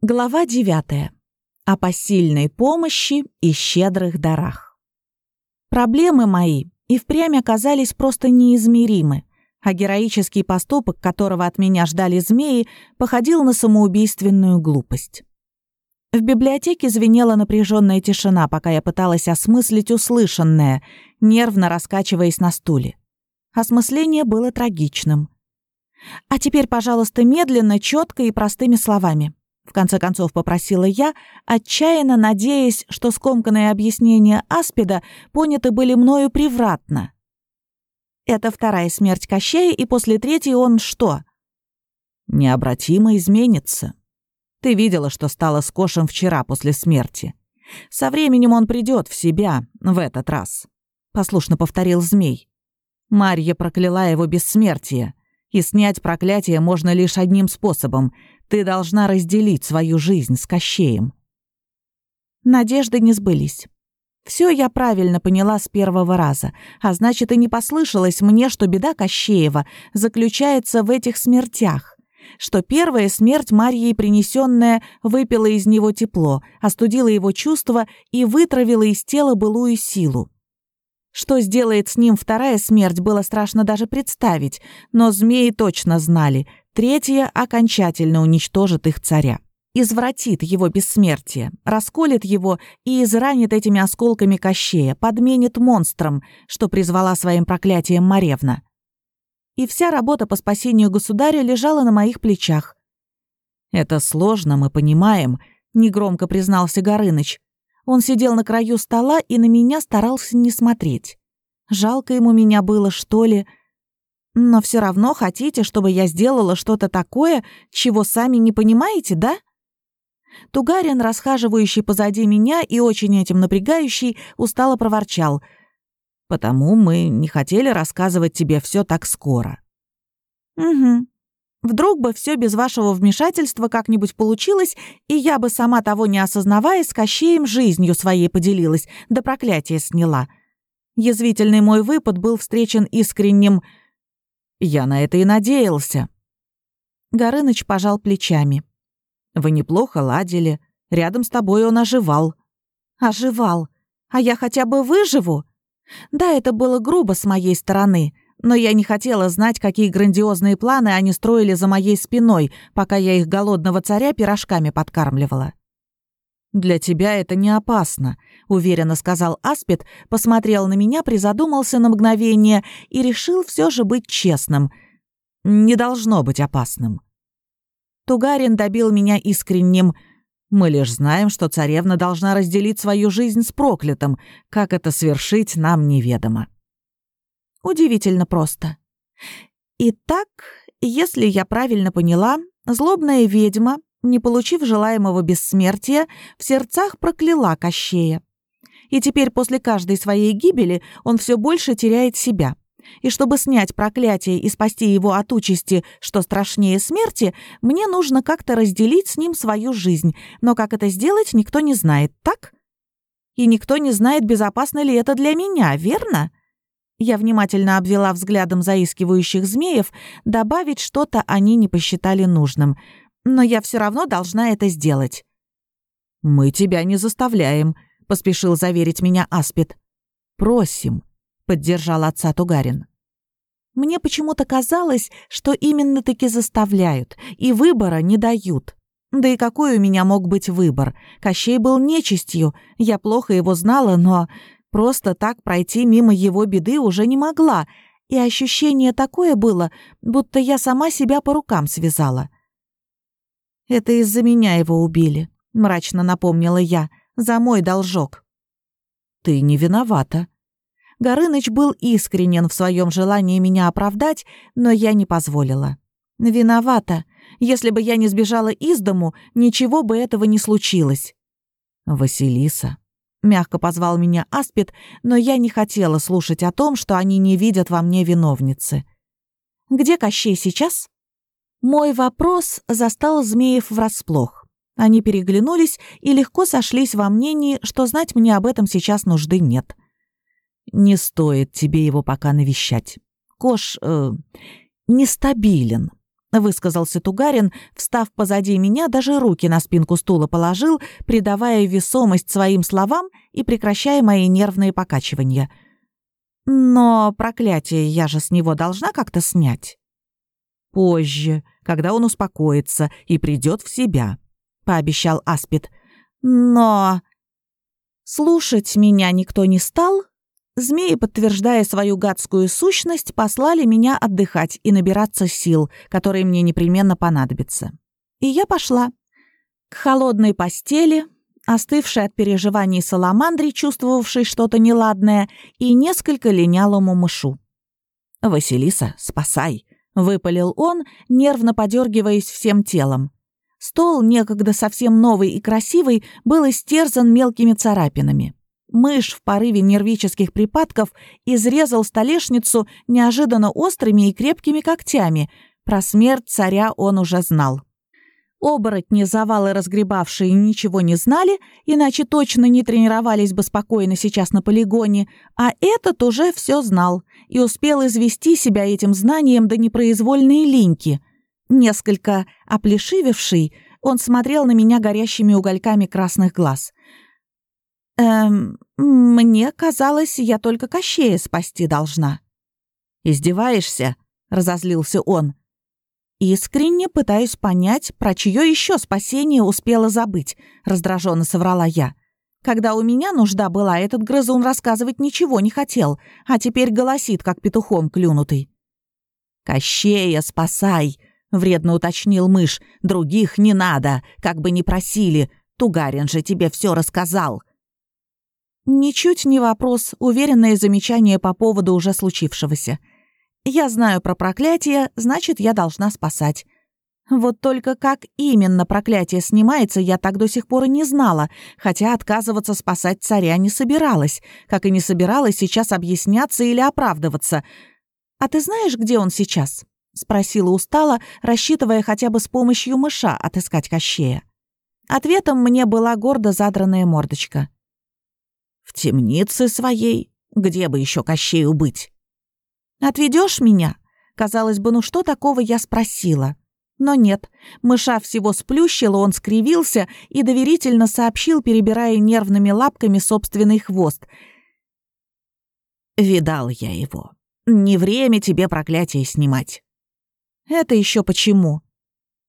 Глава 9. О посильной помощи и щедрых дарах. Проблемы мои и впрямь оказались просто неизмеримы, а героический поступок, которого от меня ждали змеи, походил на самоубийственную глупость. В библиотеке звенела напряженная тишина, пока я пыталась осмыслить услышанное, нервно раскачиваясь на стуле. Осмысление было трагичным. А теперь, пожалуйста, медленно, четко и простыми словами. В конце концов попросила я, отчаянно надеясь, что скомканные объяснения Аспида поняты были мною превратно. Это вторая смерть Кощея, и после третьей он что? Необратимо изменится. Ты видела, что стало с Кошем вчера после смерти. Со временем он придет в себя в этот раз. Послушно повторил змей. Марья прокляла его бессмертие, и снять проклятие можно лишь одним способом — ты должна разделить свою жизнь с Кощеем». Надежды не сбылись. Все я правильно поняла с первого раза, а значит, и не послышалось мне, что беда Кощеева заключается в этих смертях, что первая смерть Марьей принесенная выпила из него тепло, остудила его чувства и вытравила из тела былую силу. Что сделает с ним вторая смерть, было страшно даже представить, но змеи точно знали, Третье окончательно уничтожит их царя. Извратит его бессмертие, расколет его и изранит этими осколками Кощея, подменит монстром, что призвала своим проклятием Маревна. И вся работа по спасению государя лежала на моих плечах. «Это сложно, мы понимаем», — негромко признался Горыныч. Он сидел на краю стола и на меня старался не смотреть. Жалко ему меня было, что ли, — но все равно хотите, чтобы я сделала что-то такое, чего сами не понимаете, да? Тугарин, расхаживающий позади меня и очень этим напрягающий, устало проворчал. «Потому мы не хотели рассказывать тебе все так скоро». «Угу. Вдруг бы все без вашего вмешательства как-нибудь получилось, и я бы сама того не осознавая с Кощеем жизнью своей поделилась, да проклятие сняла». Язвительный мой выпад был встречен искренним я на это и надеялся. Горыныч пожал плечами. Вы неплохо ладили. Рядом с тобой он оживал. Оживал. А я хотя бы выживу? Да, это было грубо с моей стороны, но я не хотела знать, какие грандиозные планы они строили за моей спиной, пока я их голодного царя пирожками подкармливала. «Для тебя это не опасно», — уверенно сказал Аспид, посмотрел на меня, призадумался на мгновение и решил все же быть честным. «Не должно быть опасным». Тугарин добил меня искренним. «Мы лишь знаем, что царевна должна разделить свою жизнь с проклятым. Как это свершить, нам неведомо». Удивительно просто. Итак, если я правильно поняла, злобная ведьма не получив желаемого бессмертия, в сердцах прокляла Кощея. И теперь после каждой своей гибели он все больше теряет себя. И чтобы снять проклятие и спасти его от участи, что страшнее смерти, мне нужно как-то разделить с ним свою жизнь. Но как это сделать, никто не знает, так? И никто не знает, безопасно ли это для меня, верно? Я внимательно обвела взглядом заискивающих змеев, добавить что-то они не посчитали нужным но я все равно должна это сделать». «Мы тебя не заставляем», — поспешил заверить меня Аспид. «Просим», — поддержал отца Тугарин. Мне почему-то казалось, что именно-таки заставляют, и выбора не дают. Да и какой у меня мог быть выбор? Кощей был нечистью, я плохо его знала, но просто так пройти мимо его беды уже не могла, и ощущение такое было, будто я сама себя по рукам связала. «Это из-за меня его убили», — мрачно напомнила я, — «за мой должок». «Ты не виновата». Горыныч был искренен в своем желании меня оправдать, но я не позволила. «Виновата. Если бы я не сбежала из дому, ничего бы этого не случилось». «Василиса», — мягко позвал меня Аспид, но я не хотела слушать о том, что они не видят во мне виновницы. «Где Кощей сейчас?» Мой вопрос застал змеев врасплох. Они переглянулись и легко сошлись во мнении, что знать мне об этом сейчас нужды нет. «Не стоит тебе его пока навещать. Кош э, нестабилен», — высказался Тугарин, встав позади меня, даже руки на спинку стула положил, придавая весомость своим словам и прекращая мои нервные покачивания. «Но проклятие я же с него должна как-то снять». «Позже, когда он успокоится и придет в себя», — пообещал Аспид. «Но...» Слушать меня никто не стал, Змеи, подтверждая свою гадскую сущность, послали меня отдыхать и набираться сил, которые мне непременно понадобятся. И я пошла. К холодной постели, остывшей от переживаний саламандре, чувствовавшей что-то неладное, и несколько линялому мышу. «Василиса, спасай!» — выпалил он, нервно подергиваясь всем телом. Стол, некогда совсем новый и красивый, был истерзан мелкими царапинами. Мышь в порыве нервических припадков изрезал столешницу неожиданно острыми и крепкими когтями. Про смерть царя он уже знал. Оборотни, завалы разгребавшие, ничего не знали, иначе точно не тренировались бы спокойно сейчас на полигоне, а этот уже все знал и успел извести себя этим знанием до непроизвольной линьки. Несколько оплешивевший, он смотрел на меня горящими угольками красных глаз. «Эм, мне казалось, я только Кощея спасти должна». «Издеваешься?» — разозлился он. «Искренне пытаюсь понять, про чье еще спасение успела забыть», — раздраженно соврала я. «Когда у меня нужда была, этот грызун рассказывать ничего не хотел, а теперь голосит, как петухом клюнутый». «Кощея спасай!» — вредно уточнил мышь. «Других не надо, как бы ни просили. Тугарин же тебе все рассказал». Ничуть не вопрос, уверенное замечание по поводу уже случившегося. Я знаю про проклятие, значит, я должна спасать. Вот только как именно проклятие снимается, я так до сих пор и не знала, хотя отказываться спасать царя не собиралась, как и не собиралась сейчас объясняться или оправдываться. «А ты знаешь, где он сейчас?» — спросила устало, рассчитывая хотя бы с помощью мыша отыскать Кощея. Ответом мне была гордо задранная мордочка. В темнице своей? Где бы еще Кощею быть? Отведешь меня? Казалось бы, ну что такого я спросила? Но нет, мыша всего сплющила, он скривился и доверительно сообщил, перебирая нервными лапками собственный хвост. «Видал я его. Не время тебе проклятие снимать». «Это еще почему?»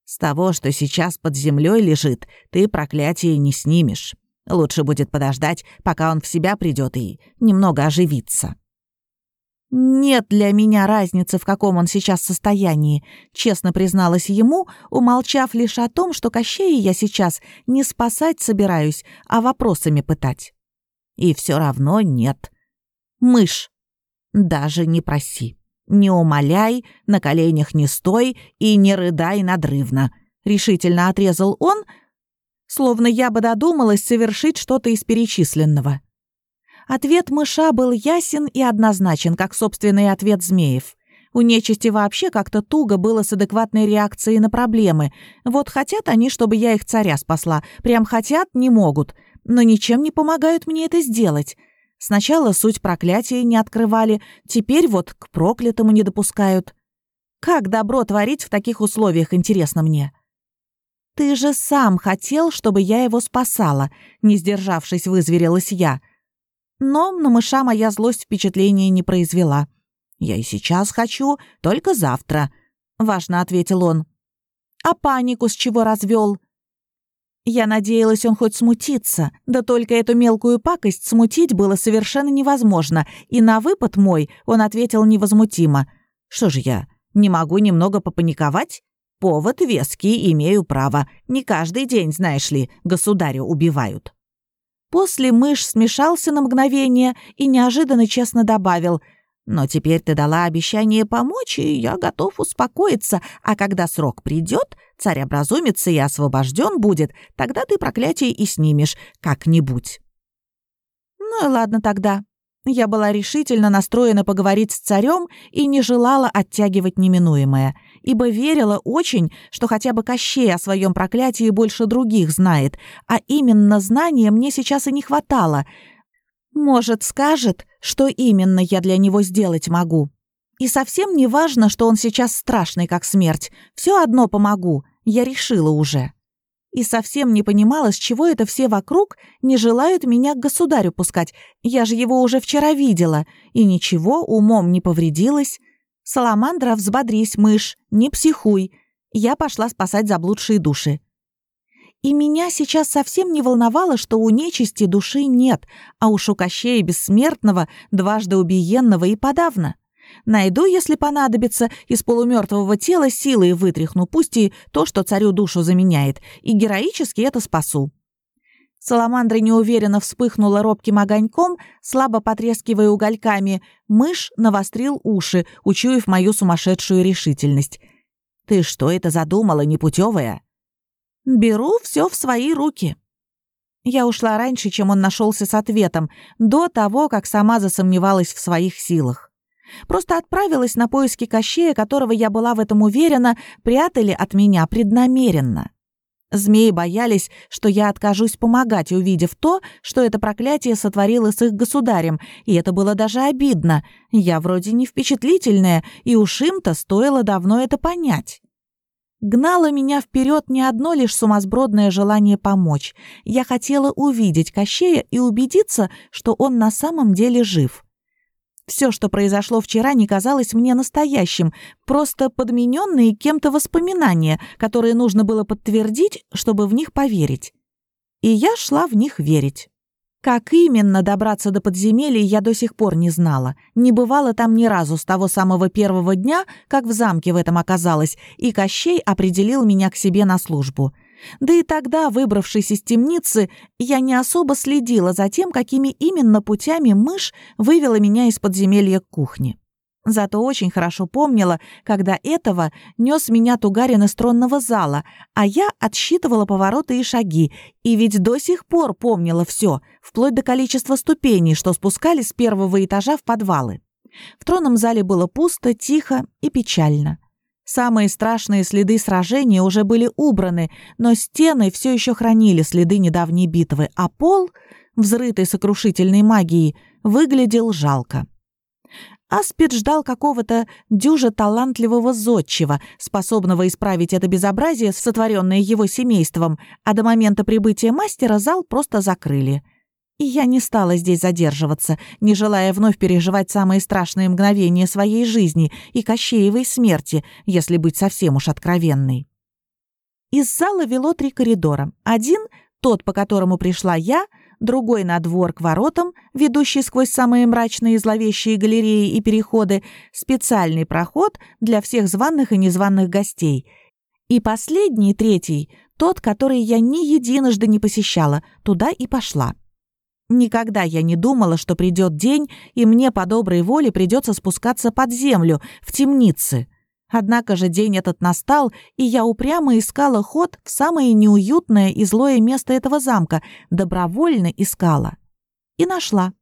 «С того, что сейчас под землей лежит, ты проклятие не снимешь. Лучше будет подождать, пока он в себя придет и немного оживиться. «Нет для меня разницы, в каком он сейчас состоянии», — честно призналась ему, умолчав лишь о том, что Кощея я сейчас не спасать собираюсь, а вопросами пытать. И все равно нет. Мышь, даже не проси. Не умоляй, на коленях не стой и не рыдай надрывно. Решительно отрезал он, словно я бы додумалась совершить что-то из перечисленного. Ответ мыша был ясен и однозначен, как собственный ответ змеев. У нечисти вообще как-то туго было с адекватной реакцией на проблемы. Вот хотят они, чтобы я их царя спасла. Прям хотят, не могут. Но ничем не помогают мне это сделать. Сначала суть проклятия не открывали, теперь вот к проклятому не допускают. Как добро творить в таких условиях, интересно мне. «Ты же сам хотел, чтобы я его спасала», — не сдержавшись, вызверилась я. Но на мыша моя злость впечатления не произвела. «Я и сейчас хочу, только завтра», — важно ответил он. «А панику с чего развел? Я надеялась, он хоть смутится, да только эту мелкую пакость смутить было совершенно невозможно, и на выпад мой он ответил невозмутимо. «Что же я, не могу немного попаниковать?» Повод веский, имею право. Не каждый день, знаешь ли, государя убивают». После мышь смешался на мгновение и неожиданно честно добавил «Но теперь ты дала обещание помочь, и я готов успокоиться, а когда срок придет, царь образумится и освобожден будет, тогда ты проклятие и снимешь как-нибудь». «Ну и ладно тогда», я была решительно настроена поговорить с царем и не желала оттягивать неминуемое, ибо верила очень, что хотя бы Кощей о своем проклятии больше других знает, а именно знания мне сейчас и не хватало. Может, скажет, что именно я для него сделать могу. И совсем не важно, что он сейчас страшный, как смерть. Все одно помогу, я решила уже. И совсем не понимала, с чего это все вокруг не желают меня к государю пускать. Я же его уже вчера видела. И ничего, умом не повредилась. Саламандра, взбодрись, мышь, не психуй. Я пошла спасать заблудшие души. И меня сейчас совсем не волновало, что у нечисти души нет, а у Кощея Бессмертного, дважды убиенного и подавно. Найду, если понадобится, из полумертвого тела силой вытряхну, пусть и то, что царю душу заменяет, и героически это спасу. Саламандра неуверенно вспыхнула робким огоньком, слабо потрескивая угольками. Мышь навострил уши, учуяв мою сумасшедшую решительность. «Ты что это задумала, непутевая?» «Беру все в свои руки». Я ушла раньше, чем он нашелся с ответом, до того, как сама засомневалась в своих силах. Просто отправилась на поиски Кощея, которого я была в этом уверена, прятали от меня преднамеренно. Змеи боялись, что я откажусь помогать, увидев то, что это проклятие сотворило с их государем, и это было даже обидно. Я вроде не впечатлительная, и уж им-то стоило давно это понять. Гнало меня вперед не одно лишь сумасбродное желание помочь. Я хотела увидеть Кощея и убедиться, что он на самом деле жив. Все, что произошло вчера, не казалось мне настоящим, просто подмененные кем-то воспоминания, которые нужно было подтвердить, чтобы в них поверить. И я шла в них верить. Как именно добраться до подземелья, я до сих пор не знала. Не бывало там ни разу с того самого первого дня, как в замке в этом оказалось, и Кощей определил меня к себе на службу — да и тогда, выбравшись из темницы, я не особо следила за тем, какими именно путями мышь вывела меня из подземелья к кухне. Зато очень хорошо помнила, когда этого нес меня Тугарин из тронного зала, а я отсчитывала повороты и шаги, и ведь до сих пор помнила все, вплоть до количества ступеней, что спускались с первого этажа в подвалы. В тронном зале было пусто, тихо и печально. Самые страшные следы сражения уже были убраны, но стены все еще хранили следы недавней битвы, а пол, взрытый сокрушительной магией, выглядел жалко. Аспид ждал какого-то дюжа талантливого зодчего, способного исправить это безобразие, сотворенное его семейством, а до момента прибытия мастера зал просто закрыли — и я не стала здесь задерживаться, не желая вновь переживать самые страшные мгновения своей жизни и Кощеевой смерти, если быть совсем уж откровенной. Из зала вело три коридора. Один — тот, по которому пришла я, другой — на двор к воротам, ведущий сквозь самые мрачные и зловещие галереи и переходы, специальный проход для всех званых и незваных гостей. И последний, третий — тот, который я ни единожды не посещала, туда и пошла. Никогда я не думала, что придет день, и мне по доброй воле придется спускаться под землю, в темницы. Однако же день этот настал, и я упрямо искала ход в самое неуютное и злое место этого замка, добровольно искала. И нашла.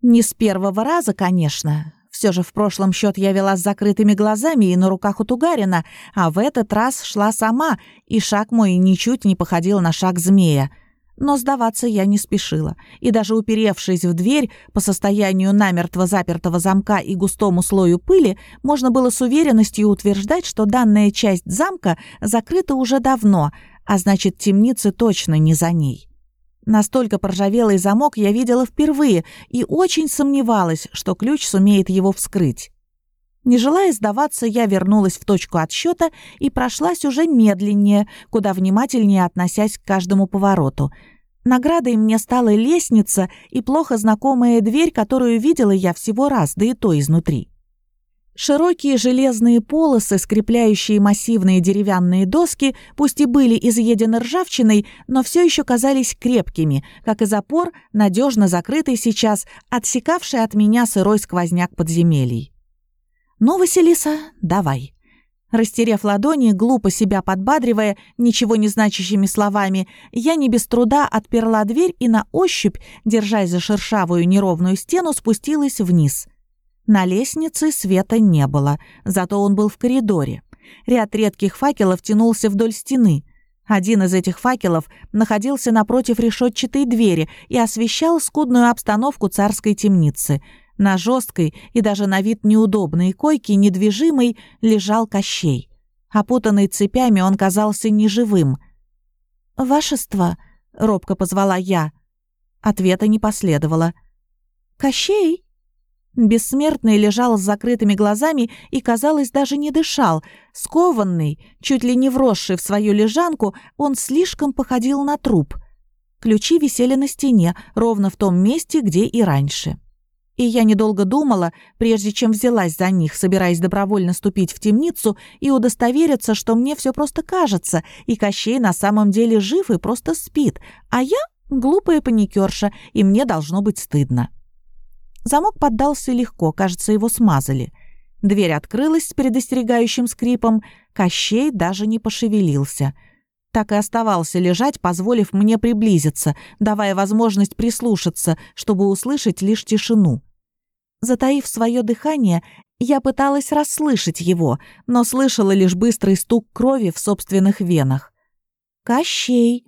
Не с первого раза, конечно. Все же в прошлом счет я вела с закрытыми глазами и на руках у Тугарина, а в этот раз шла сама, и шаг мой ничуть не походил на шаг змея — но сдаваться я не спешила, и даже уперевшись в дверь по состоянию намертво запертого замка и густому слою пыли, можно было с уверенностью утверждать, что данная часть замка закрыта уже давно, а значит, темницы точно не за ней. Настолько поржавелый замок я видела впервые и очень сомневалась, что ключ сумеет его вскрыть. Не желая сдаваться, я вернулась в точку отсчета и прошлась уже медленнее, куда внимательнее относясь к каждому повороту. Наградой мне стала лестница и плохо знакомая дверь, которую видела я всего раз, да и то изнутри. Широкие железные полосы, скрепляющие массивные деревянные доски, пусть и были изъедены ржавчиной, но все еще казались крепкими, как и запор, надежно закрытый сейчас, отсекавший от меня сырой сквозняк подземелий. «Ну, Василиса, давай». Растерев ладони, глупо себя подбадривая ничего не значащими словами, я не без труда отперла дверь и на ощупь, держась за шершавую неровную стену, спустилась вниз. На лестнице света не было, зато он был в коридоре. Ряд редких факелов тянулся вдоль стены. Один из этих факелов находился напротив решетчатой двери и освещал скудную обстановку царской темницы — На жесткой и даже на вид неудобной койке, недвижимой, лежал Кощей. Опутанный цепями, он казался неживым. «Вашество», — робко позвала я. Ответа не последовало. «Кощей?» Бессмертный лежал с закрытыми глазами и, казалось, даже не дышал. Скованный, чуть ли не вросший в свою лежанку, он слишком походил на труп. Ключи висели на стене, ровно в том месте, где и раньше. И я недолго думала, прежде чем взялась за них, собираясь добровольно ступить в темницу и удостовериться, что мне все просто кажется, и Кощей на самом деле жив и просто спит, а я глупая паникерша, и мне должно быть стыдно. Замок поддался легко, кажется, его смазали. Дверь открылась с предостерегающим скрипом, Кощей даже не пошевелился. Так и оставался лежать, позволив мне приблизиться, давая возможность прислушаться, чтобы услышать лишь тишину. Затаив свое дыхание, я пыталась расслышать его, но слышала лишь быстрый стук крови в собственных венах. «Кощей!»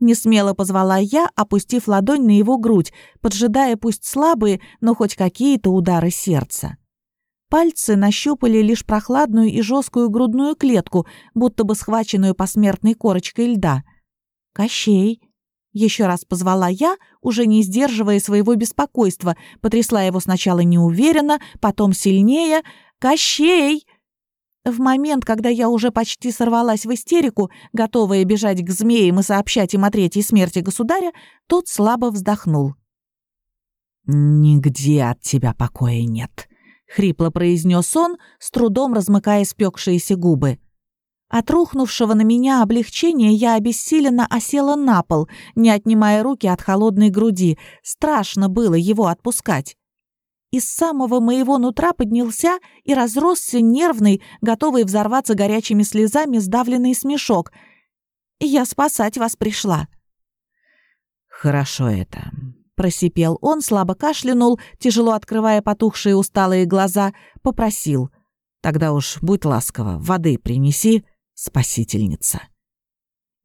Несмело позвала я, опустив ладонь на его грудь, поджидая пусть слабые, но хоть какие-то удары сердца. Пальцы нащупали лишь прохладную и жесткую грудную клетку, будто бы схваченную посмертной корочкой льда. «Кощей!» Еще раз позвала я, уже не сдерживая своего беспокойства, потрясла его сначала неуверенно, потом сильнее. «Кощей!» В момент, когда я уже почти сорвалась в истерику, готовая бежать к змеям и сообщать им о третьей смерти государя, тот слабо вздохнул. «Нигде от тебя покоя нет», — хрипло произнес он, с трудом размыкая спекшиеся губы. От рухнувшего на меня облегчения я обессиленно осела на пол, не отнимая руки от холодной груди. Страшно было его отпускать. Из самого моего нутра поднялся и разросся нервный, готовый взорваться горячими слезами сдавленный смешок. «Я спасать вас пришла». «Хорошо это», — просипел он, слабо кашлянул, тяжело открывая потухшие усталые глаза, попросил. «Тогда уж будь ласкова, воды принеси, спасительница».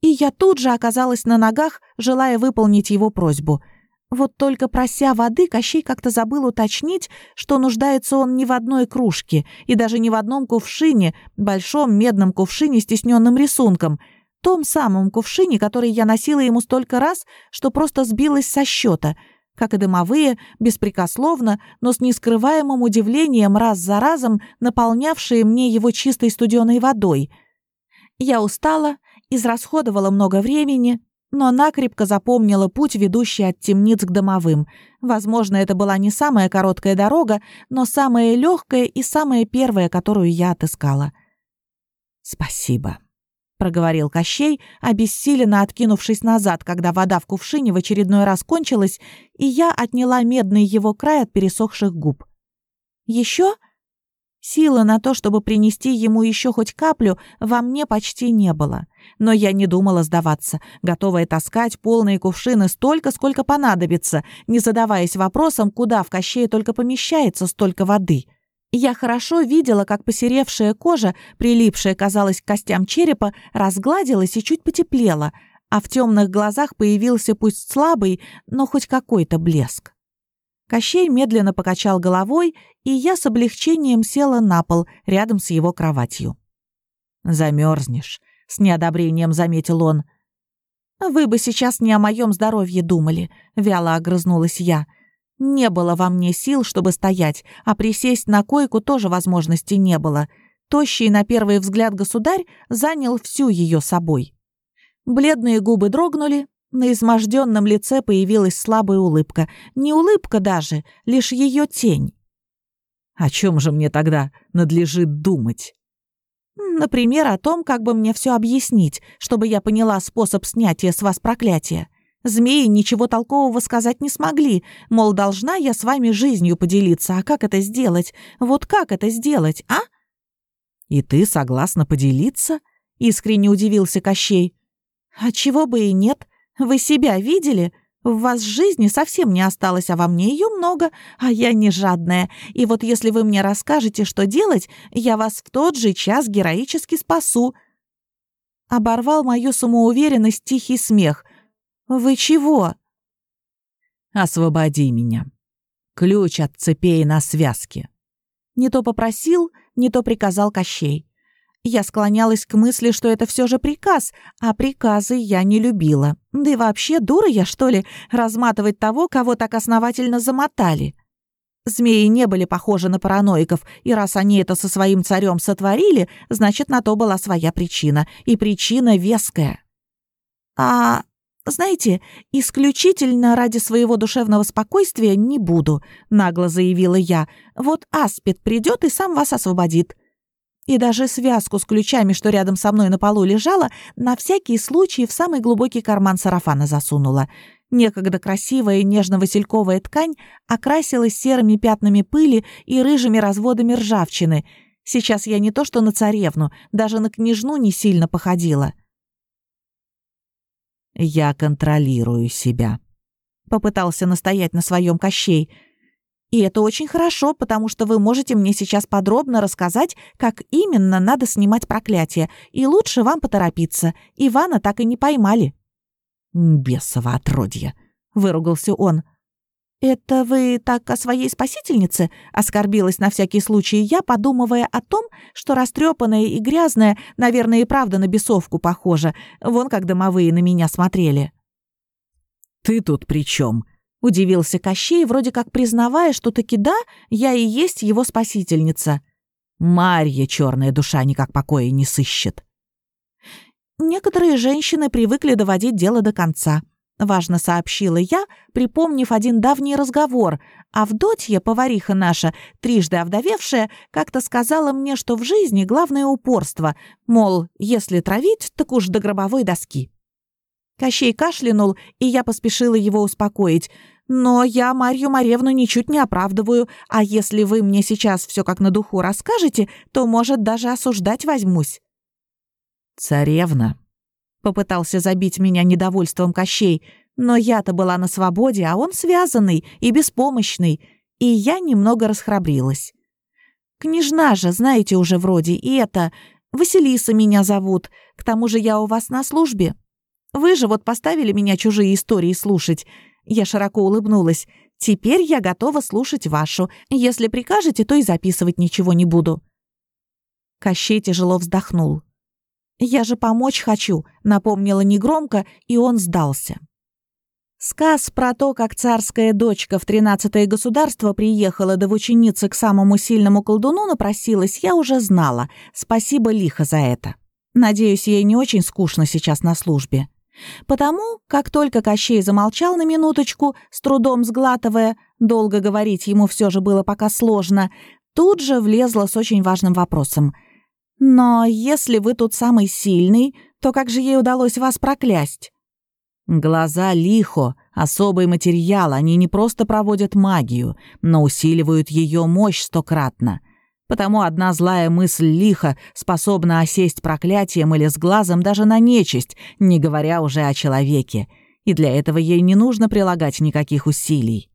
И я тут же оказалась на ногах, желая выполнить его просьбу — вот только прося воды, Кощей как-то забыл уточнить, что нуждается он не в одной кружке и даже не в одном кувшине, большом медном кувшине с тисненным рисунком, том самом кувшине, который я носила ему столько раз, что просто сбилась со счета, как и дымовые, беспрекословно, но с нескрываемым удивлением раз за разом наполнявшие мне его чистой студеной водой. Я устала, израсходовала много времени, но накрепко запомнила путь, ведущий от темниц к домовым. Возможно, это была не самая короткая дорога, но самая легкая и самая первая, которую я отыскала. «Спасибо», — проговорил Кощей, обессиленно откинувшись назад, когда вода в кувшине в очередной раз кончилась, и я отняла медный его край от пересохших губ. «Еще?» Силы на то, чтобы принести ему еще хоть каплю, во мне почти не было. Но я не думала сдаваться, готовая таскать полные кувшины столько, сколько понадобится, не задаваясь вопросом, куда в кощее только помещается столько воды. Я хорошо видела, как посеревшая кожа, прилипшая, казалось, к костям черепа, разгладилась и чуть потеплела, а в темных глазах появился пусть слабый, но хоть какой-то блеск. Кощей медленно покачал головой, и я с облегчением села на пол рядом с его кроватью. «Замерзнешь», — с неодобрением заметил он. «Вы бы сейчас не о моем здоровье думали», — вяло огрызнулась я. «Не было во мне сил, чтобы стоять, а присесть на койку тоже возможности не было. Тощий на первый взгляд государь занял всю ее собой». Бледные губы дрогнули, на изможденном лице появилась слабая улыбка. Не улыбка даже, лишь ее тень. «О чем же мне тогда надлежит думать?» «Например, о том, как бы мне все объяснить, чтобы я поняла способ снятия с вас проклятия. Змеи ничего толкового сказать не смогли, мол, должна я с вами жизнью поделиться, а как это сделать? Вот как это сделать, а?» «И ты согласна поделиться?» — искренне удивился Кощей. «А чего бы и нет?» Вы себя видели? В вас жизни совсем не осталось, а во мне ее много, а я не жадная. И вот если вы мне расскажете, что делать, я вас в тот же час героически спасу». Оборвал мою самоуверенность тихий смех. «Вы чего?» «Освободи меня». ключ от цепей на связке. Не то попросил, не то приказал Кощей. Я склонялась к мысли, что это все же приказ, а приказы я не любила. Да и вообще, дура я, что ли, разматывать того, кого так основательно замотали. Змеи не были похожи на параноиков, и раз они это со своим царем сотворили, значит, на то была своя причина, и причина веская. А, знаете, исключительно ради своего душевного спокойствия не буду, нагло заявила я. Вот Аспид придет и сам вас освободит и даже связку с ключами, что рядом со мной на полу лежала, на всякий случай в самый глубокий карман сарафана засунула. Некогда красивая нежно-васильковая ткань окрасилась серыми пятнами пыли и рыжими разводами ржавчины. Сейчас я не то что на царевну, даже на княжну не сильно походила. «Я контролирую себя», — попытался настоять на своем Кощей — и это очень хорошо, потому что вы можете мне сейчас подробно рассказать, как именно надо снимать проклятие, и лучше вам поторопиться. Ивана так и не поймали». «Бесово отродье», — выругался он. «Это вы так о своей спасительнице?» — оскорбилась на всякий случай я, подумывая о том, что растрепанная и грязная, наверное, и правда на бесовку похожа. Вон как домовые на меня смотрели. «Ты тут при чем? Удивился Кощей, вроде как признавая, что таки да, я и есть его спасительница. Марья, черная душа, никак покоя не сыщет. Некоторые женщины привыкли доводить дело до конца. Важно сообщила я, припомнив один давний разговор. Авдотья, повариха наша, трижды овдовевшая, как-то сказала мне, что в жизни главное упорство, мол, если травить, так уж до гробовой доски. Кощей кашлянул, и я поспешила его успокоить. «Но я Марью Маревну ничуть не оправдываю, а если вы мне сейчас все как на духу расскажете, то, может, даже осуждать возьмусь». «Царевна», — попытался забить меня недовольством Кощей, но я-то была на свободе, а он связанный и беспомощный, и я немного расхрабрилась. «Княжна же, знаете уже вроде, и это... Василиса меня зовут, к тому же я у вас на службе, вы же вот поставили меня чужие истории слушать. Я широко улыбнулась. Теперь я готова слушать вашу. Если прикажете, то и записывать ничего не буду». Кощей тяжело вздохнул. «Я же помочь хочу», — напомнила негромко, и он сдался. Сказ про то, как царская дочка в тринадцатое государство приехала да ученицы к самому сильному колдуну напросилась, я уже знала. Спасибо лихо за это. Надеюсь, ей не очень скучно сейчас на службе. Потому, как только Кощей замолчал на минуточку, с трудом сглатывая, долго говорить ему все же было пока сложно, тут же влезла с очень важным вопросом. «Но если вы тут самый сильный, то как же ей удалось вас проклясть?» Глаза лихо, особый материал, они не просто проводят магию, но усиливают ее мощь стократно. Потому одна злая мысль лиха способна осесть проклятием или с глазом даже на нечисть, не говоря уже о человеке. И для этого ей не нужно прилагать никаких усилий.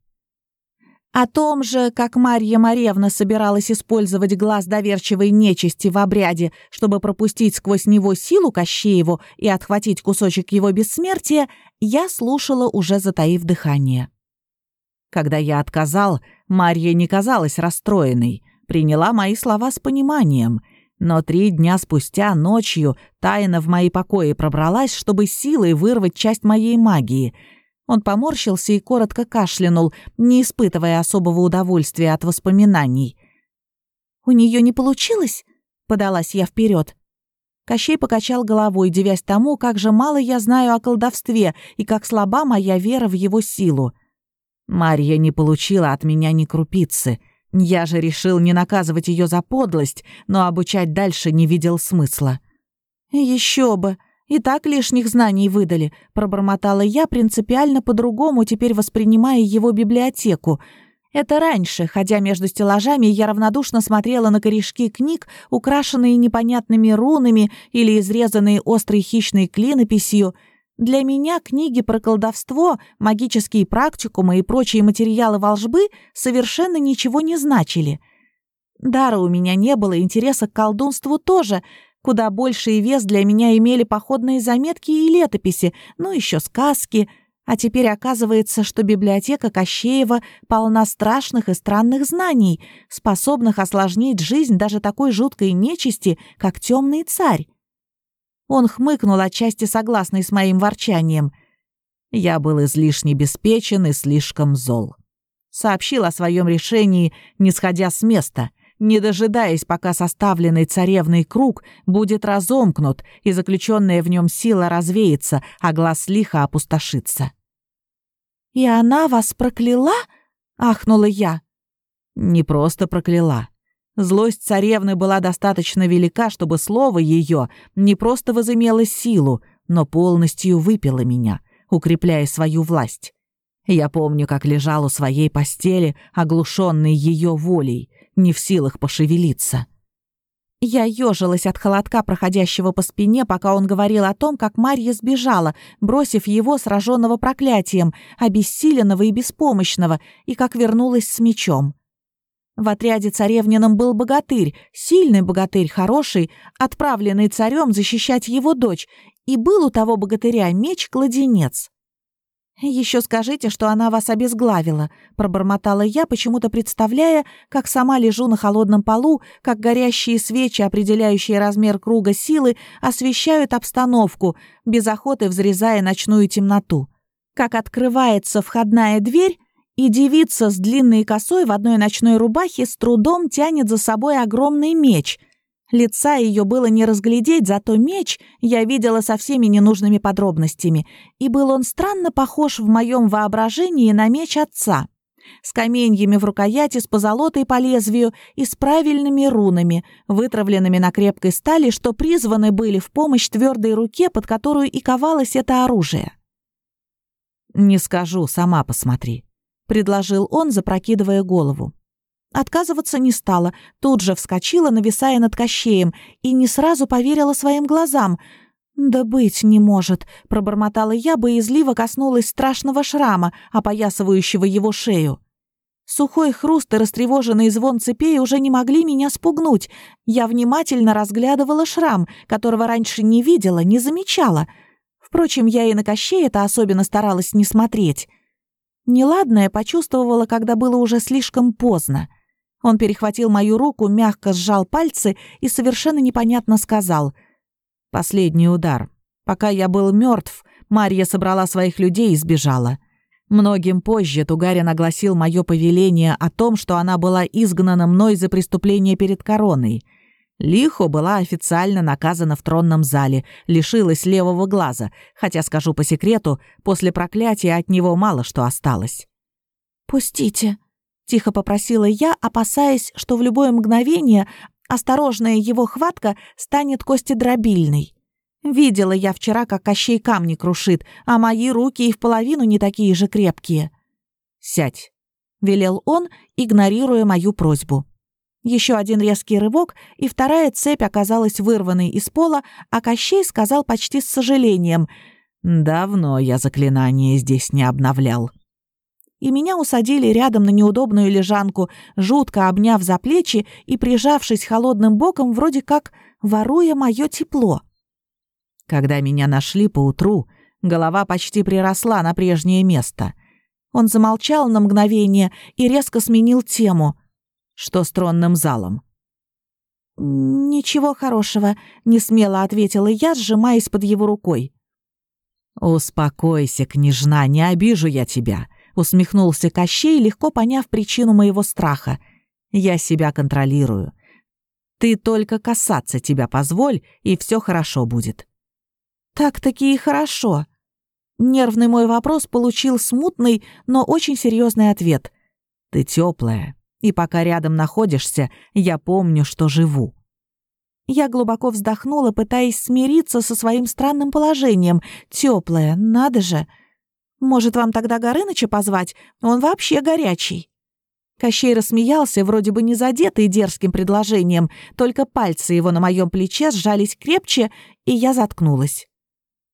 О том же, как Марья Маревна собиралась использовать глаз доверчивой нечисти в обряде, чтобы пропустить сквозь него силу Кощееву и отхватить кусочек его бессмертия, я слушала, уже затаив дыхание. Когда я отказал, Марья не казалась расстроенной — приняла мои слова с пониманием, но три дня спустя ночью тайно в мои покои пробралась, чтобы силой вырвать часть моей магии. Он поморщился и коротко кашлянул, не испытывая особого удовольствия от воспоминаний. «У нее не получилось?» — подалась я вперед. Кощей покачал головой, девясь тому, как же мало я знаю о колдовстве и как слаба моя вера в его силу. Марья не получила от меня ни крупицы — я же решил не наказывать ее за подлость, но обучать дальше не видел смысла. Еще бы! И так лишних знаний выдали, пробормотала я, принципиально по-другому теперь воспринимая его библиотеку. Это раньше, ходя между стеллажами, я равнодушно смотрела на корешки книг, украшенные непонятными рунами или изрезанные острой хищной клинописью — для меня книги про колдовство, магические практикумы и прочие материалы волжбы совершенно ничего не значили. Дара у меня не было, интереса к колдунству тоже. Куда больший вес для меня имели походные заметки и летописи, ну еще сказки. А теперь оказывается, что библиотека Кощеева полна страшных и странных знаний, способных осложнить жизнь даже такой жуткой нечисти, как темный царь. Он хмыкнул отчасти согласный с моим ворчанием. Я был излишне беспечен и слишком зол. Сообщил о своем решении, не сходя с места, не дожидаясь, пока составленный царевный круг будет разомкнут и заключенная в нем сила развеется, а глаз лиха опустошится. «И она вас прокляла?» — ахнула я. «Не просто прокляла. Злость царевны была достаточно велика, чтобы слово ее не просто возымело силу, но полностью выпило меня, укрепляя свою власть. Я помню, как лежал у своей постели, оглушенный ее волей, не в силах пошевелиться. Я ежилась от холодка, проходящего по спине, пока он говорил о том, как Марья сбежала, бросив его, сраженного проклятием, обессиленного и беспомощного, и как вернулась с мечом. В отряде царевнином был богатырь, сильный богатырь, хороший, отправленный царем защищать его дочь, и был у того богатыря меч-кладенец. «Еще скажите, что она вас обезглавила», — пробормотала я, почему-то представляя, как сама лежу на холодном полу, как горящие свечи, определяющие размер круга силы, освещают обстановку, без охоты взрезая ночную темноту. Как открывается входная дверь, и девица с длинной косой в одной ночной рубахе с трудом тянет за собой огромный меч. Лица ее было не разглядеть, зато меч я видела со всеми ненужными подробностями, и был он странно похож в моем воображении на меч отца. С каменьями в рукояти, с позолотой по лезвию и с правильными рунами, вытравленными на крепкой стали, что призваны были в помощь твердой руке, под которую и ковалось это оружие. «Не скажу, сама посмотри», — предложил он, запрокидывая голову. Отказываться не стала, тут же вскочила, нависая над Кощеем, и не сразу поверила своим глазам. «Да быть не может», — пробормотала я, боязливо коснулась страшного шрама, опоясывающего его шею. Сухой хруст и растревоженный звон цепей уже не могли меня спугнуть. Я внимательно разглядывала шрам, которого раньше не видела, не замечала. Впрочем, я и на Кощея-то особенно старалась не смотреть. Неладное почувствовала, когда было уже слишком поздно. Он перехватил мою руку, мягко сжал пальцы и совершенно непонятно сказал. «Последний удар. Пока я был мертв, Марья собрала своих людей и сбежала. Многим позже Тугарин огласил мое повеление о том, что она была изгнана мной за преступление перед короной. Лихо была официально наказана в тронном зале, лишилась левого глаза, хотя, скажу по секрету, после проклятия от него мало что осталось. «Пустите», — тихо попросила я, опасаясь, что в любое мгновение осторожная его хватка станет костедробильной. Видела я вчера, как Кощей камни крушит, а мои руки и в половину не такие же крепкие. «Сядь», — велел он, игнорируя мою просьбу. Еще один резкий рывок, и вторая цепь оказалась вырванной из пола, а Кощей сказал почти с сожалением «Давно я заклинание здесь не обновлял». И меня усадили рядом на неудобную лежанку, жутко обняв за плечи и прижавшись холодным боком, вроде как воруя мое тепло. Когда меня нашли поутру, голова почти приросла на прежнее место. Он замолчал на мгновение и резко сменил тему — что с тронным залом?» «Ничего хорошего», — несмело ответила я, сжимаясь под его рукой. «Успокойся, княжна, не обижу я тебя», — усмехнулся Кощей, легко поняв причину моего страха. «Я себя контролирую. Ты только касаться тебя позволь, и все хорошо будет». «Так-таки и хорошо». Нервный мой вопрос получил смутный, но очень серьезный ответ. «Ты теплая, и пока рядом находишься, я помню, что живу». Я глубоко вздохнула, пытаясь смириться со своим странным положением. Теплое, надо же. Может, вам тогда Горыныча позвать? Он вообще горячий. Кощей рассмеялся, вроде бы не задетый дерзким предложением, только пальцы его на моем плече сжались крепче, и я заткнулась.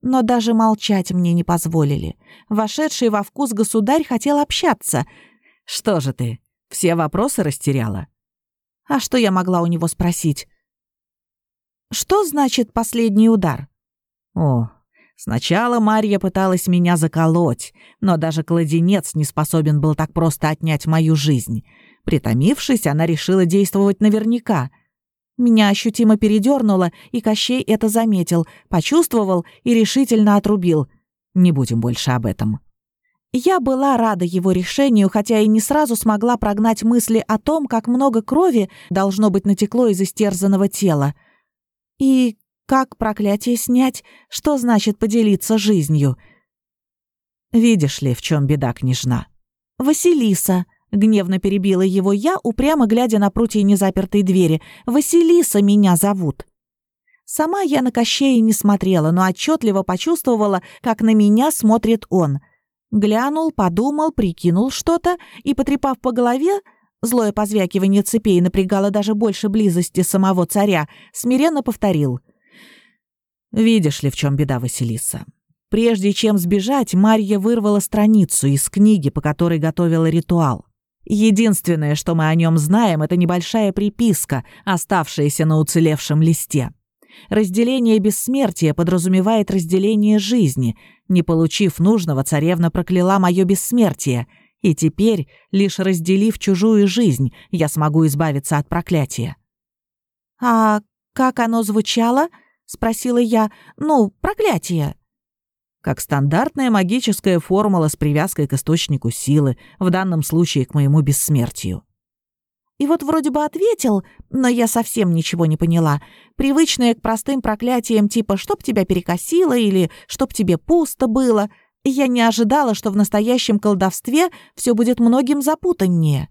Но даже молчать мне не позволили. Вошедший во вкус государь хотел общаться. «Что же ты, все вопросы растеряла. А что я могла у него спросить? Что значит последний удар? О, Сначала Марья пыталась меня заколоть, но даже кладенец не способен был так просто отнять мою жизнь. Притомившись, она решила действовать наверняка. Меня ощутимо передернуло, и Кощей это заметил, почувствовал и решительно отрубил. Не будем больше об этом. Я была рада его решению, хотя и не сразу смогла прогнать мысли о том, как много крови должно быть натекло из истерзанного тела. И как проклятие снять? Что значит поделиться жизнью? Видишь ли, в чем беда, княжна? Василиса, гневно перебила его я, упрямо глядя на прутья незапертой двери. Василиса меня зовут. Сама я на Кощея не смотрела, но отчетливо почувствовала, как на меня смотрит он. Глянул, подумал, прикинул что-то и, потрепав по голове, злое позвякивание цепей напрягало даже больше близости самого царя, смиренно повторил. Видишь ли, в чем беда Василиса? Прежде чем сбежать, Марья вырвала страницу из книги, по которой готовила ритуал. Единственное, что мы о нем знаем, это небольшая приписка, оставшаяся на уцелевшем листе. Разделение бессмертия подразумевает разделение жизни. Не получив нужного, царевна прокляла мое бессмертие. И теперь, лишь разделив чужую жизнь, я смогу избавиться от проклятия. «А как оно звучало?» — спросила я. «Ну, проклятие». Как стандартная магическая формула с привязкой к источнику силы, в данном случае к моему бессмертию. И вот вроде бы ответил, но я совсем ничего не поняла. Привычное к простым проклятиям типа «чтоб тебя перекосило» или «чтоб тебе пусто было». Я не ожидала, что в настоящем колдовстве все будет многим запутаннее.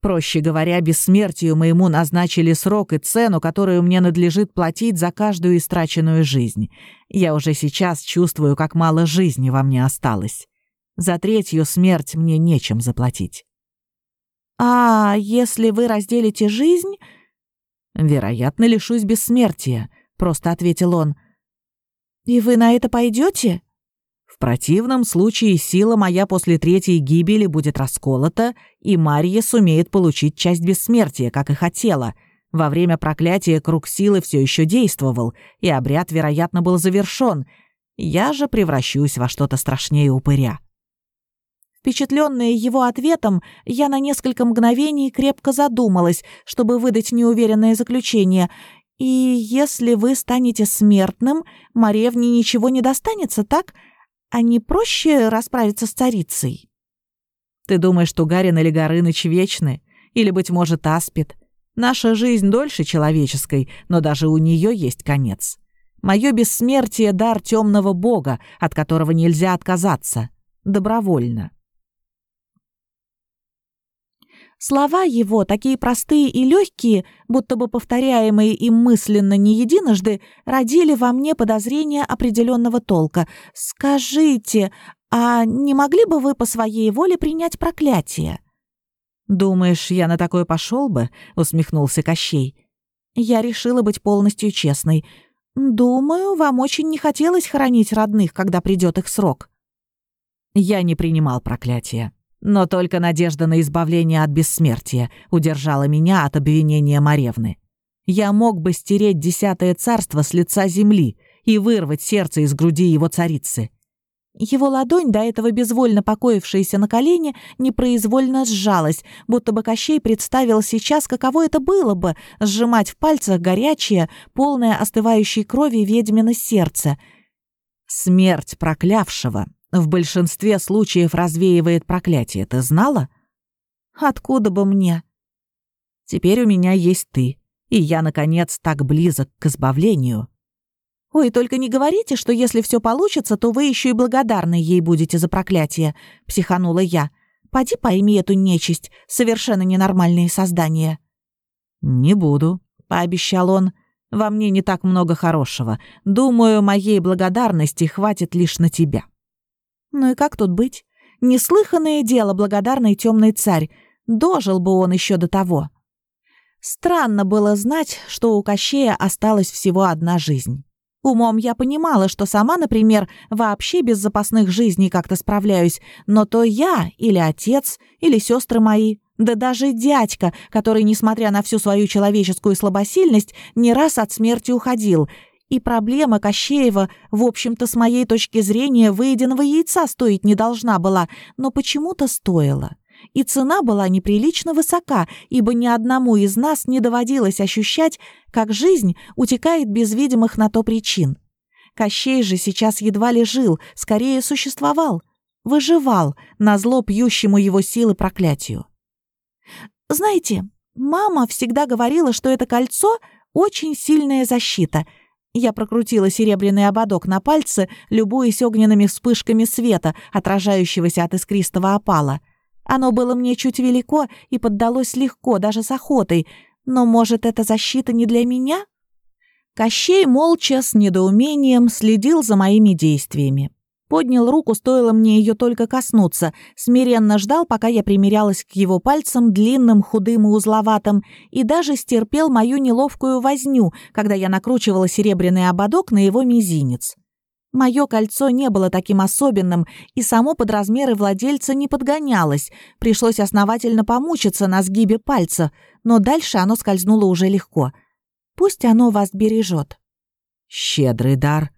Проще говоря, бессмертию моему назначили срок и цену, которую мне надлежит платить за каждую истраченную жизнь. Я уже сейчас чувствую, как мало жизни во мне осталось. За третью смерть мне нечем заплатить. «А если вы разделите жизнь?» «Вероятно, лишусь бессмертия», — просто ответил он. «И вы на это пойдете? В противном случае сила моя после третьей гибели будет расколота, и Марья сумеет получить часть бессмертия, как и хотела. Во время проклятия круг силы все еще действовал, и обряд, вероятно, был завершен. Я же превращусь во что-то страшнее упыря. Впечатленная его ответом, я на несколько мгновений крепко задумалась, чтобы выдать неуверенное заключение. «И если вы станете смертным, Маревне ничего не достанется, так?» А не проще расправиться с царицей? Ты думаешь, Тугарин или Горыныч вечны? Или, быть может, Аспид? Наша жизнь дольше человеческой, но даже у нее есть конец. Мое бессмертие — дар темного бога, от которого нельзя отказаться. Добровольно. Слова его, такие простые и легкие, будто бы повторяемые им мысленно не единожды, родили во мне подозрения определенного толка. «Скажите, а не могли бы вы по своей воле принять проклятие?» «Думаешь, я на такое пошел бы?» — усмехнулся Кощей. Я решила быть полностью честной. «Думаю, вам очень не хотелось хоронить родных, когда придет их срок». Я не принимал проклятия. Но только надежда на избавление от бессмертия удержала меня от обвинения Маревны. Я мог бы стереть десятое царство с лица земли и вырвать сердце из груди его царицы. Его ладонь, до этого безвольно покоившаяся на колене, непроизвольно сжалась, будто бы Кощей представил сейчас, каково это было бы — сжимать в пальцах горячее, полное остывающей крови ведьмино сердце. Смерть проклявшего в большинстве случаев развеивает проклятие, ты знала? Откуда бы мне? Теперь у меня есть ты, и я, наконец, так близок к избавлению. Ой, только не говорите, что если все получится, то вы еще и благодарны ей будете за проклятие, психанула я. Поди пойми эту нечисть, совершенно ненормальные создания. Не буду, пообещал он. Во мне не так много хорошего. Думаю, моей благодарности хватит лишь на тебя. Ну и как тут быть? Неслыханное дело, благодарный темный царь. Дожил бы он еще до того. Странно было знать, что у Кощея осталась всего одна жизнь. Умом я понимала, что сама, например, вообще без запасных жизней как-то справляюсь, но то я или отец, или сестры мои, да даже дядька, который, несмотря на всю свою человеческую слабосильность, не раз от смерти уходил — И проблема Кощеева, в общем-то, с моей точки зрения, выеденного яйца стоить не должна была, но почему-то стоила. И цена была неприлично высока, ибо ни одному из нас не доводилось ощущать, как жизнь утекает без видимых на то причин. Кощей же сейчас едва ли жил, скорее существовал, выживал, на зло пьющему его силы проклятию. «Знаете, мама всегда говорила, что это кольцо — очень сильная защита», я прокрутила серебряный ободок на пальце, любуясь огненными вспышками света, отражающегося от искристого опала. Оно было мне чуть велико и поддалось легко, даже с охотой. Но, может, эта защита не для меня? Кощей молча, с недоумением, следил за моими действиями. Поднял руку, стоило мне ее только коснуться, смиренно ждал, пока я примерялась к его пальцам, длинным, худым и узловатым, и даже стерпел мою неловкую возню, когда я накручивала серебряный ободок на его мизинец. Мое кольцо не было таким особенным, и само под размеры владельца не подгонялось. Пришлось основательно помучиться на сгибе пальца, но дальше оно скользнуло уже легко. Пусть оно вас бережет. Щедрый дар.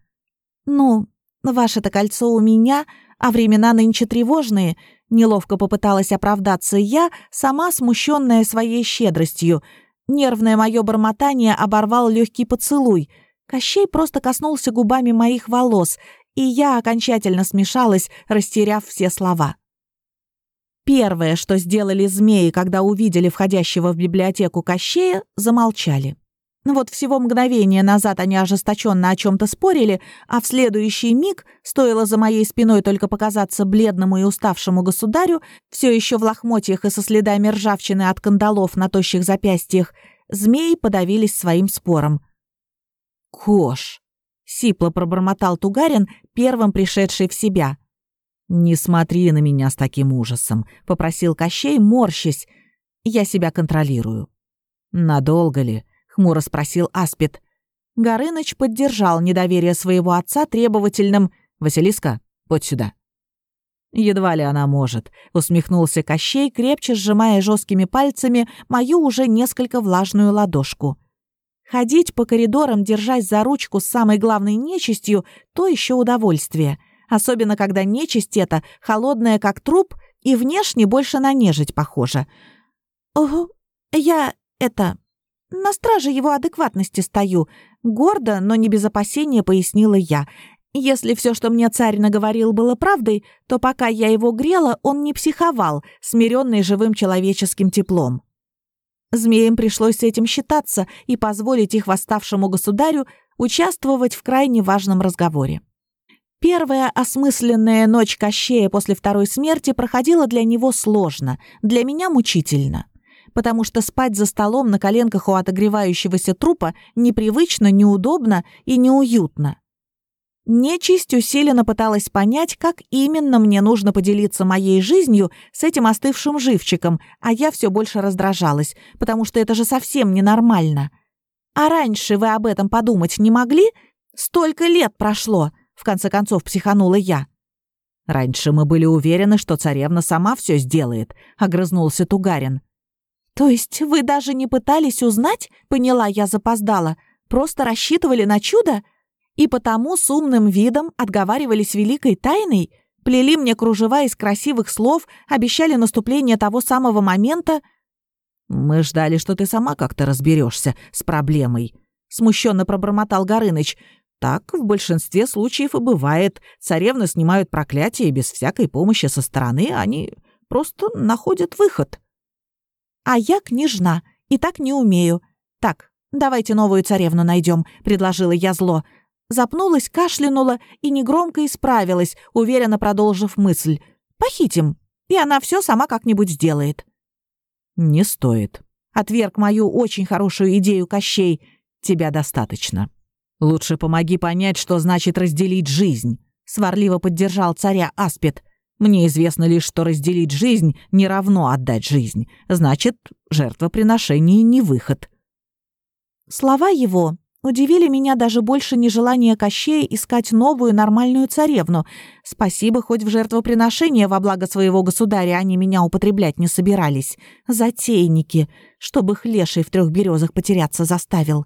Ну, «Ваше-то кольцо у меня, а времена нынче тревожные», — неловко попыталась оправдаться я, сама смущенная своей щедростью. Нервное мое бормотание оборвал легкий поцелуй. Кощей просто коснулся губами моих волос, и я окончательно смешалась, растеряв все слова. Первое, что сделали змеи, когда увидели входящего в библиотеку Кощея, замолчали. Вот всего мгновение назад они ожесточенно о чем-то спорили, а в следующий миг, стоило за моей спиной только показаться бледному и уставшему государю, все еще в лохмотьях и со следами ржавчины от кандалов на тощих запястьях, змеи подавились своим спором. «Кош!» — сипло пробормотал Тугарин, первым пришедший в себя. «Не смотри на меня с таким ужасом», — попросил Кощей, морщась. «Я себя контролирую». «Надолго ли?» Хмуро спросил Аспид. Горыныч поддержал недоверие своего отца требовательным «Василиска, вот сюда». «Едва ли она может», — усмехнулся Кощей, крепче сжимая жесткими пальцами мою уже несколько влажную ладошку. Ходить по коридорам, держась за ручку с самой главной нечистью, то еще удовольствие. Особенно, когда нечисть эта холодная, как труп, и внешне больше на нежить похожа. «Ого, я... это... На страже его адекватности стою. Гордо, но не без опасения пояснила я. Если все, что мне царь наговорил, было правдой, то пока я его грела, он не психовал, смиренный живым человеческим теплом. Змеям пришлось с этим считаться и позволить их восставшему государю участвовать в крайне важном разговоре. Первая осмысленная ночь Кощея после второй смерти проходила для него сложно, для меня мучительно потому что спать за столом на коленках у отогревающегося трупа непривычно, неудобно и неуютно. Нечисть усиленно пыталась понять, как именно мне нужно поделиться моей жизнью с этим остывшим живчиком, а я все больше раздражалась, потому что это же совсем ненормально. А раньше вы об этом подумать не могли? Столько лет прошло, в конце концов психанула я. Раньше мы были уверены, что царевна сама все сделает, огрызнулся Тугарин. «То есть вы даже не пытались узнать?» — поняла я запоздала. «Просто рассчитывали на чудо? И потому с умным видом отговаривались великой тайной? Плели мне кружева из красивых слов, обещали наступление того самого момента?» «Мы ждали, что ты сама как-то разберешься с проблемой», — смущенно пробормотал Горыныч. «Так в большинстве случаев и бывает. Царевны снимают проклятие без всякой помощи со стороны, они просто находят выход». А я княжна, и так не умею. Так, давайте новую царевну найдем, предложила я зло. Запнулась, кашлянула и негромко исправилась, уверенно продолжив мысль. Похитим, и она все сама как-нибудь сделает. Не стоит. Отверг мою очень хорошую идею Кощей. Тебя достаточно. Лучше помоги понять, что значит разделить жизнь. Сварливо поддержал царя Аспид. Мне известно лишь, что разделить жизнь не равно отдать жизнь. Значит, жертвоприношение не выход. Слова его удивили меня даже больше нежелания Кощея искать новую нормальную царевну. Спасибо, хоть в жертвоприношение во благо своего государя они меня употреблять не собирались. Затейники, чтобы их леший в трех березах потеряться заставил.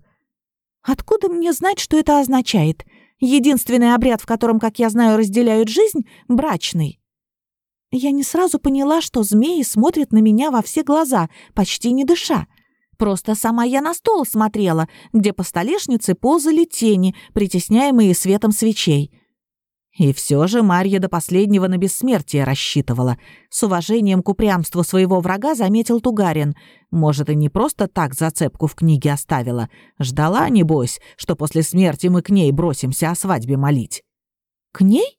Откуда мне знать, что это означает? Единственный обряд, в котором, как я знаю, разделяют жизнь — брачный. Я не сразу поняла, что змеи смотрят на меня во все глаза, почти не дыша. Просто сама я на стол смотрела, где по столешнице ползали тени, притесняемые светом свечей. И все же Марья до последнего на бессмертие рассчитывала. С уважением к упрямству своего врага заметил Тугарин. Может, и не просто так зацепку в книге оставила. Ждала, небось, что после смерти мы к ней бросимся о свадьбе молить. «К ней?»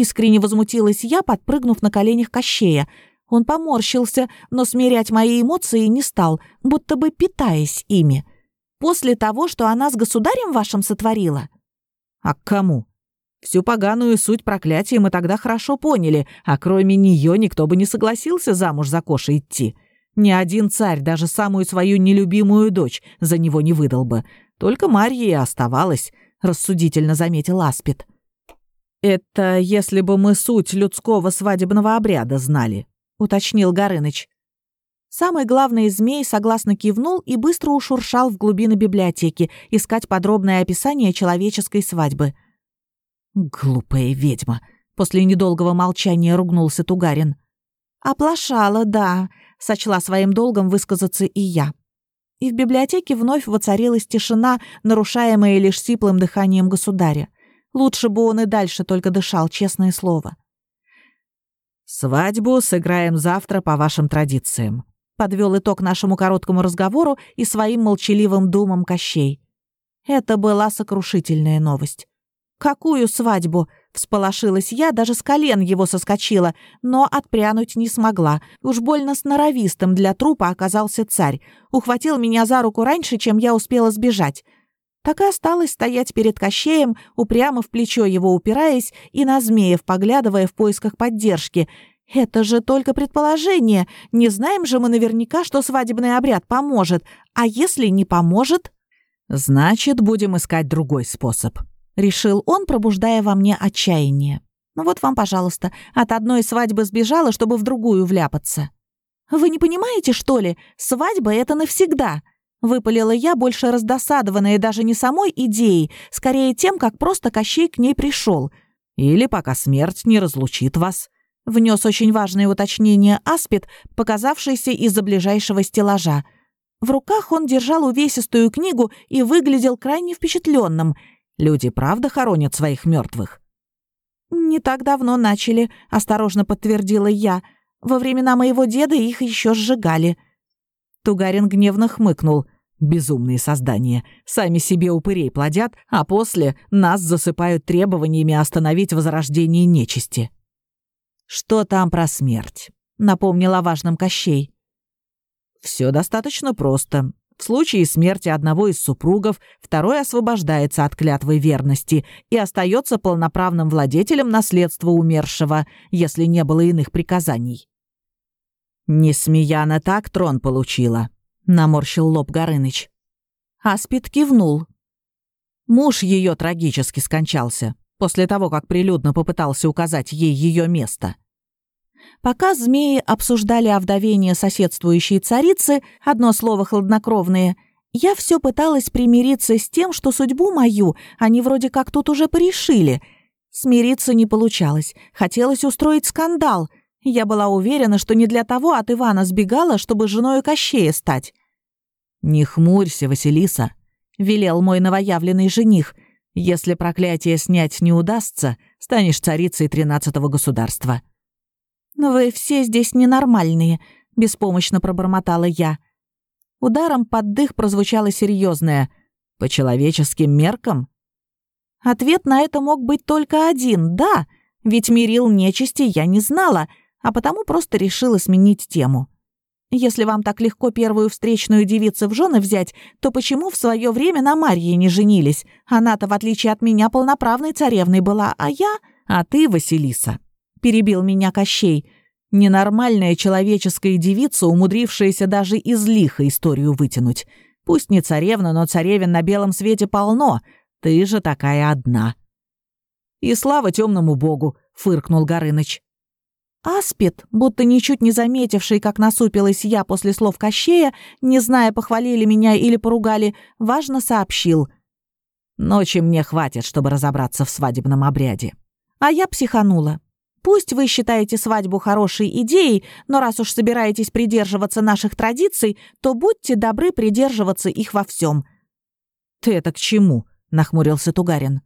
Искренне возмутилась я, подпрыгнув на коленях Кощея. Он поморщился, но смирять мои эмоции не стал, будто бы питаясь ими. «После того, что она с государем вашим сотворила?» «А к кому?» Всю поганую суть проклятия мы тогда хорошо поняли, а кроме нее никто бы не согласился замуж за Коша идти. Ни один царь даже самую свою нелюбимую дочь за него не выдал бы. Только Марья и оставалась, рассудительно заметил Аспид. «Это если бы мы суть людского свадебного обряда знали», — уточнил Горыныч. Самый главный из змей согласно кивнул и быстро ушуршал в глубины библиотеки искать подробное описание человеческой свадьбы — «Глупая ведьма!» — после недолгого молчания ругнулся Тугарин. «Оплошала, да», — сочла своим долгом высказаться и я. И в библиотеке вновь воцарилась тишина, нарушаемая лишь сиплым дыханием государя. Лучше бы он и дальше только дышал, честное слово. «Свадьбу сыграем завтра по вашим традициям», — подвел итог нашему короткому разговору и своим молчаливым думам Кощей. Это была сокрушительная новость. «Какую свадьбу?» — всполошилась я, даже с колен его соскочила, но отпрянуть не смогла. Уж больно сноровистым для трупа оказался царь. Ухватил меня за руку раньше, чем я успела сбежать. Так и осталось стоять перед Кощеем, упрямо в плечо его упираясь и на змеев поглядывая в поисках поддержки. «Это же только предположение. Не знаем же мы наверняка, что свадебный обряд поможет. А если не поможет?» «Значит, будем искать другой способ», решил он, пробуждая во мне отчаяние. Ну вот вам, пожалуйста, от одной свадьбы сбежала, чтобы в другую вляпаться. Вы не понимаете, что ли? Свадьба — это навсегда. Выпалила я, больше раздосадованная даже не самой идеей, скорее тем, как просто Кощей к ней пришел. Или пока смерть не разлучит вас. Внес очень важное уточнение Аспид, показавшийся из-за ближайшего стеллажа. В руках он держал увесистую книгу и выглядел крайне впечатленным — Люди правда хоронят своих мертвых? «Не так давно начали», — осторожно подтвердила я. «Во времена моего деда их еще сжигали». Тугарин гневно хмыкнул. «Безумные создания. Сами себе упырей плодят, а после нас засыпают требованиями остановить возрождение нечисти». «Что там про смерть?» — напомнил о важном Кощей. «Все достаточно просто. В случае смерти одного из супругов второй освобождается от клятвы верности и остается полноправным владетелем наследства умершего, если не было иных приказаний. «Не смеяна так трон получила», — наморщил лоб Горыныч. Аспид кивнул. Муж ее трагически скончался после того, как прилюдно попытался указать ей ее место. Пока змеи обсуждали овдовение соседствующей царицы, одно слово хладнокровные, я все пыталась примириться с тем, что судьбу мою они вроде как тут уже порешили. Смириться не получалось, хотелось устроить скандал. Я была уверена, что не для того от Ивана сбегала, чтобы женой Кощея стать. «Не хмурься, Василиса», — велел мой новоявленный жених. «Если проклятие снять не удастся, станешь царицей тринадцатого государства». «Но вы все здесь ненормальные», — беспомощно пробормотала я. Ударом под дых прозвучало серьезное «По человеческим меркам?» Ответ на это мог быть только один «да», ведь мирил нечисти я не знала, а потому просто решила сменить тему. Если вам так легко первую встречную девицу в жены взять, то почему в свое время на Марье не женились? Она-то, в отличие от меня, полноправной царевной была, а я... А ты, Василиса, — перебил меня Кощей. «Ненормальная человеческая девица, умудрившаяся даже из лиха историю вытянуть. Пусть не царевна, но царевин на белом свете полно. Ты же такая одна». «И слава темному богу!» — фыркнул Горыныч. Аспид, будто ничуть не заметивший, как насупилась я после слов Кощея, не зная, похвалили меня или поругали, важно сообщил. Ночи мне хватит, чтобы разобраться в свадебном обряде». А я психанула. Пусть вы считаете свадьбу хорошей идеей, но раз уж собираетесь придерживаться наших традиций, то будьте добры придерживаться их во всем. «Ты это к чему?» — нахмурился Тугарин.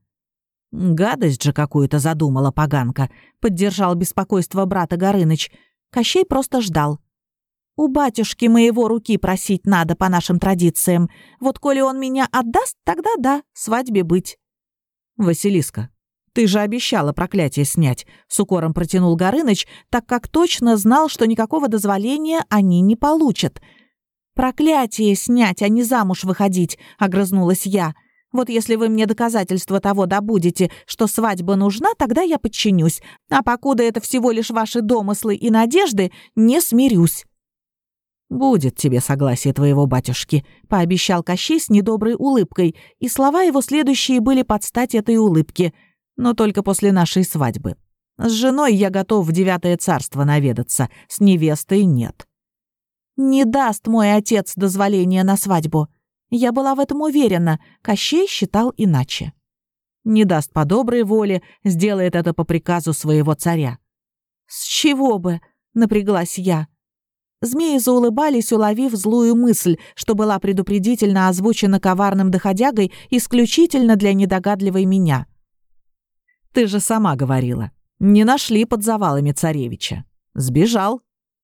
«Гадость же какую-то задумала поганка», — поддержал беспокойство брата Горыныч. Кощей просто ждал. «У батюшки моего руки просить надо по нашим традициям. Вот коли он меня отдаст, тогда да, свадьбе быть». «Василиска, ты же обещала проклятие снять», — с укором протянул Горыныч, так как точно знал, что никакого дозволения они не получат. «Проклятие снять, а не замуж выходить», — огрызнулась я. «Вот если вы мне доказательства того добудете, что свадьба нужна, тогда я подчинюсь. А покуда это всего лишь ваши домыслы и надежды, не смирюсь». «Будет тебе согласие твоего батюшки», — пообещал Кощей с недоброй улыбкой, и слова его следующие были под стать этой улыбке — но только после нашей свадьбы. С женой я готов в девятое царство наведаться, с невестой нет». «Не даст мой отец дозволения на свадьбу. Я была в этом уверена, Кощей считал иначе». «Не даст по доброй воле, сделает это по приказу своего царя». «С чего бы?» — напряглась я. Змеи заулыбались, уловив злую мысль, что была предупредительно озвучена коварным доходягой исключительно для недогадливой меня — ты же сама говорила. Не нашли под завалами царевича. Сбежал.